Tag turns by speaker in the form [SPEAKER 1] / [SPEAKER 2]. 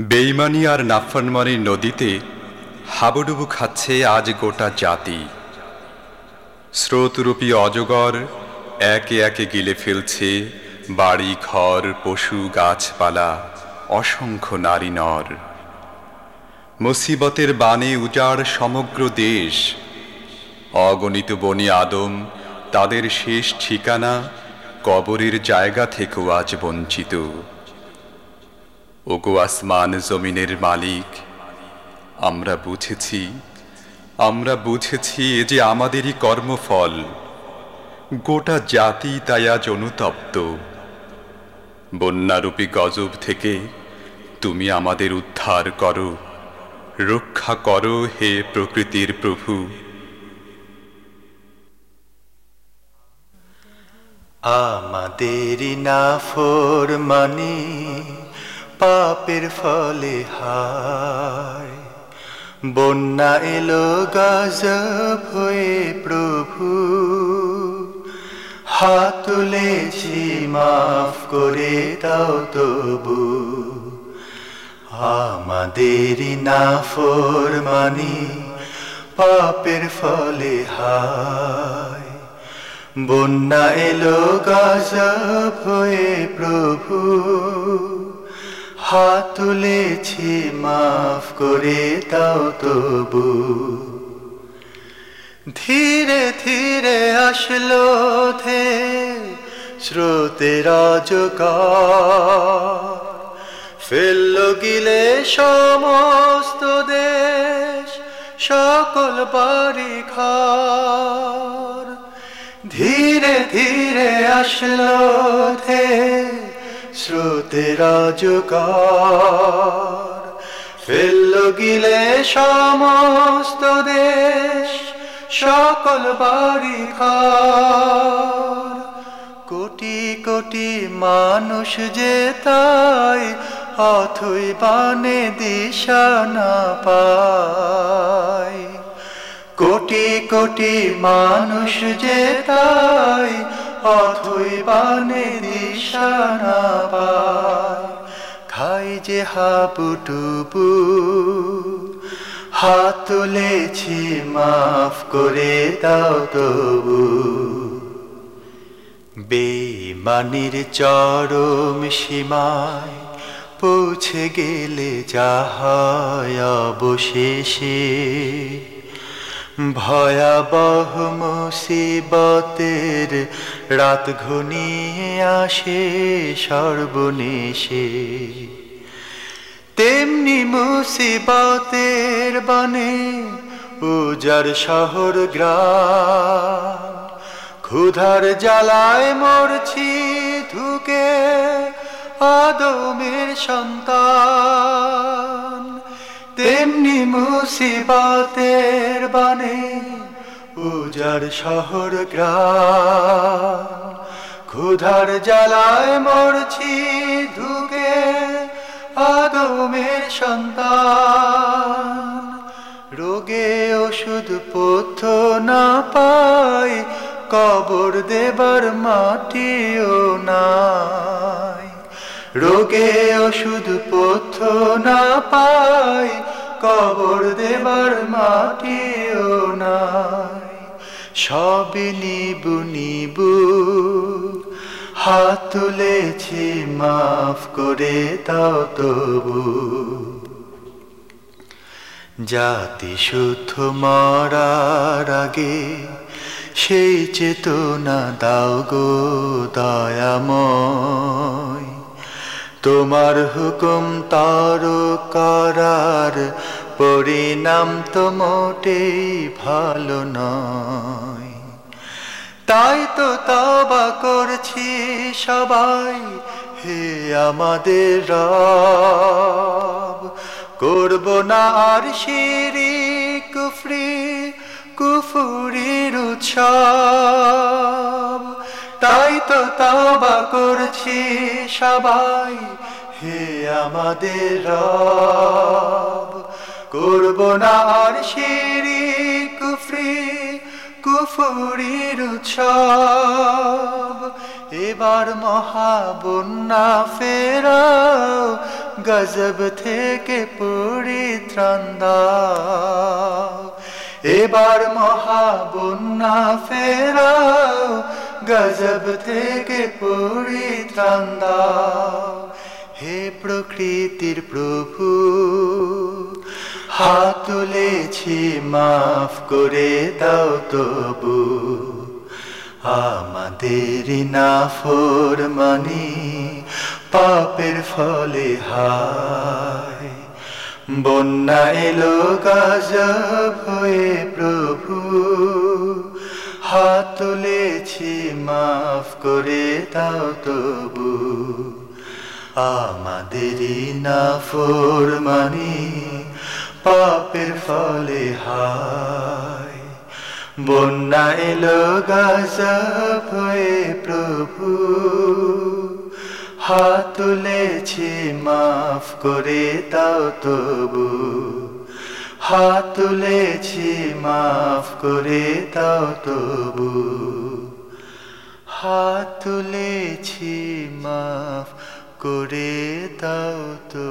[SPEAKER 1] বেইমানি আর নাফরমানির নদীতে হাবুডুবু খাচ্ছে আজ গোটা জাতি। স্রোতরূপী অজগর একে একে গিলে ফেলছে বাড়ি, ঘর, পশু, গাছপালা, অসংখ্য নারী নর। মুসিবতের বানে উজাড় সমগ্র দেশ। অগণিত বনি আদম তাদের শেষ ঠিকানা কবরের জায়গা থেকেও আজ বঞ্চিত। ওগো আসমান জমিনের মালিক, আমরা বুঝেছি আমরা বুঝেছি এ যে আমাদেরই কর্মফল। গোটা জাতি তাই আজ অনুতপ্ত। বন্যারূপী গজব থেকে তুমি আমাদের উদ্ধার করো, রক্ষা করো হে প্রকৃতির প্রভু।
[SPEAKER 2] আমাদেরই নাফর মানি পাপের ফলে হায়। বন্যা এলো, গজব হয়ে প্রভু। হাত তুলেছি, মাফ করে দাও তবু। আমাদেরই নাফর মানি, পাপের ফলে হায়। বন্যা এলো, গজব হয়ে প্রভু। হাত তুলেছি, মাফ করে দাও তবু। ধীরে ধীরে আসলো থে স্রোতের ফেলল গিলে সমস্ত দেশ, সকল বাড়ি ঘর ধীরে ধীরে আসলো থে স্রোতের রাজকার ফেলল গিলে সমস্ত দেশ, সকল বাড়ি কোটি কোটি মানুষ যে তাই অথই বানে দিশা না পায়। কোটি কোটি মানুষ যে তাই অথই বানে দিশা পায় খাই যে হাপুটুপু হাত তুলেছি মাফ করে দাও তবু। বেমানির চরম সীমায় পৌঁছে গেলে যাহায় অবশেষে ভয়াবহ মুসিবতের রাত ঘনিয়ে আসে সর্বনেশে। তেমনি মুসিবতের বনে উজার শহর গ্রাম, ক্ষুধার জ্বালায় মরছি ধুকে আদমের সন্তান। তেমনি মুসিবতের বানে উজার শহর গ্রাম। ক্ষুধার জ্বালায় মরছি ধুকে আদমের সন্তান। রোগে ওষুধ পথ্য না পাই, কবর দেবার মাটিও নাই রোগে ওষুধ পথ্য না পাই কবর দেবার মাটিও নাই। সবই নিবু নিবু হাত তুলেছি, মাফ করে দাও তবু। জাতি শুদ্ধ মরার আগে সেই চেতনা দাও গো দয়াময়। তোমার হুকুম তার করার পরিণাম তো মোটেই ভালো নয়। তাই তো তবা করছি সবাই, হে আমাদের রব। করব না আর শিরি কুফরি কুফুরির উৎসব। তাই তো তবা করছি সবাই। হে আমাদের রব, করব না আর শিরি কুফরি কুফুরির উৎসব। এবার মহাবন্যা ফেরাও, গজব থেকে পরিত্রাণ দাও। এবার মহাবন্যা ফেরাও গজব থেকে পরিত্রাণ দাও হে প্রকৃতির প্রভু হাত তুলেছি মাফ করে দাও তবু আমাদের নাফর মানি পাপের ফলে হায় বন্যা এলো গাজব হয়ে প্রভু হাত তুলেছি, মাফ করে দাও তবু। আমাদেরই নাফর মানি, পাপের ফলে হায়। বন্যা এলো হয়ে প্রভু। হাত তুলেছি, মাফ করে দাও তবু। হাত তুলেছি মাফ করে দাও তবু। হাত তুলেছি মাফ করে দাও তো